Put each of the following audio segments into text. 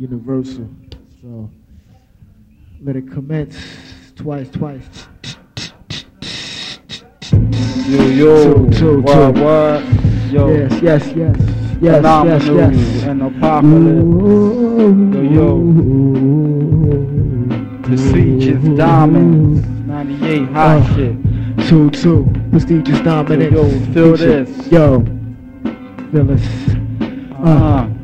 Universal. So let it commence twice, twice. Yo, yo, Two, two, what, two. what? Yo, Yes, yes, yes, yes, yes, phenomenal yes. and apocalypse. Yo, The siege is dominance. 98 hot Uh, shit. Two, two, prestigious dominance. Yo, yo, feel this. Yo, feel this. Uh, With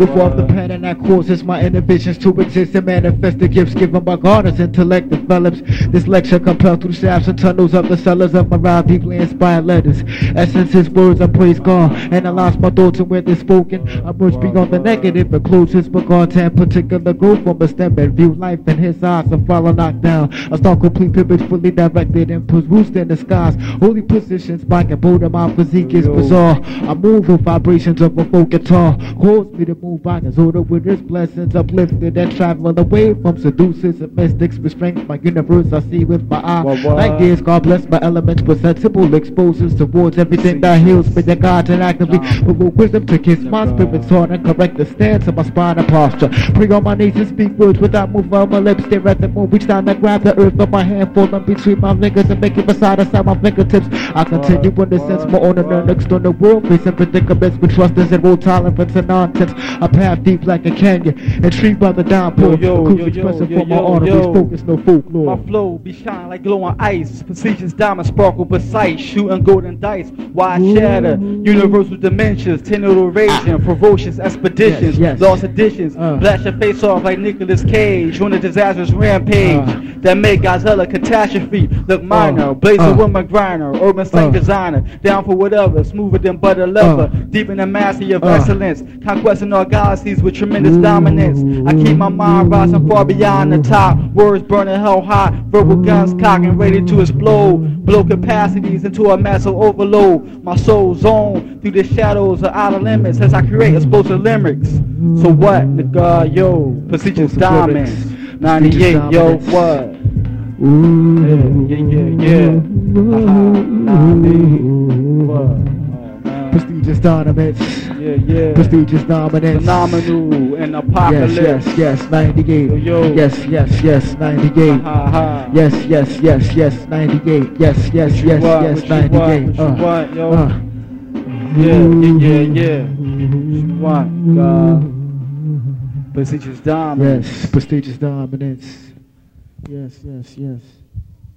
all the pen and that causes my inner visions to exist and manifest the gifts given by God as intellect develops. This lecture compelled through shafts and tunnels of the cellars of my rhyme deeply inspired letters. Essences, words, I praise God. Analyze my thoughts and where they're spoken. I merge beyond the negative and close his regard to particular growth from a stem and view life in his eyes. I follow knockdown. I start complete pivot fully directed and perused in the skies. Holy positions, bike and boulder, my physique is bizarre. I move with vibrations of a folk guitar. Calls me to move by his order with his blessings uplifted and traveling away from seducers and mystics. Restraint my universe I see with my eye. What, what? Like this, God bless my elements, but sensible exposes towards everything that heals me. The God and actively provoke wisdom to kiss my spirit's heart and correct the stance of my spine and posture. Pray on my knees and speak words without moving on my lips. Stare at the moon, reach down and grab the earth with my hand, falling between my fingers and make it beside the side my fingertips. I continue in the sense more on the an external world, facing predicaments with trust and zero tolerance and nonsense. A path deep like a canyon, intrigued by the downpour. Yo, yo, Cruise yo, expressive yo, for my arteries, focus, no folklore. My flow be shine like glowing ice. Precision's diamond sparkle precise. Shooting golden dice. Wide shatter. Universal dimensions. Tenor raging. Ferocious expeditions. Yes, yes. Lost editions. Uh. Blast your face off like Nicolas Cage. On a disastrous rampage. Uh. That made Godzilla catastrophe. Look minor. Uh. Blaze Uh. a woman grinder. Urban slang Uh. designer. Down for whatever. Smoother than butter leather. Uh. Deep in the mastery of Uh. excellence. Conquesting all galaxies with tremendous dominance. I keep my mind rising far beyond the top. Words burning hell hot. Verbal guns cocking ready to explode. Blow capacities into a massive overload. My soul zone through the shadows of outer limits as I create explosive limericks. So what, nigga, yo? Explosive diamonds. 98, yo, what? Ooh. Yeah, yeah, yeah, yeah. Nah. What? Prestigious dominance. Yeah, yeah. Prestigious dominance. Phenomenal and Yes, apocalypse. yes, yes, 98. Yo, yo. Yes, yes, yes, 98. Ha ha. Yes, yes, yes, yes, 98. Yes, yes, you yes, want? yes, want? 98. What you Uh, want, yo? uh. Yeah, yeah, yeah, yeah. What? God. Prestigious diamond. Yes, prestigious dominance. Yes, yes, yes.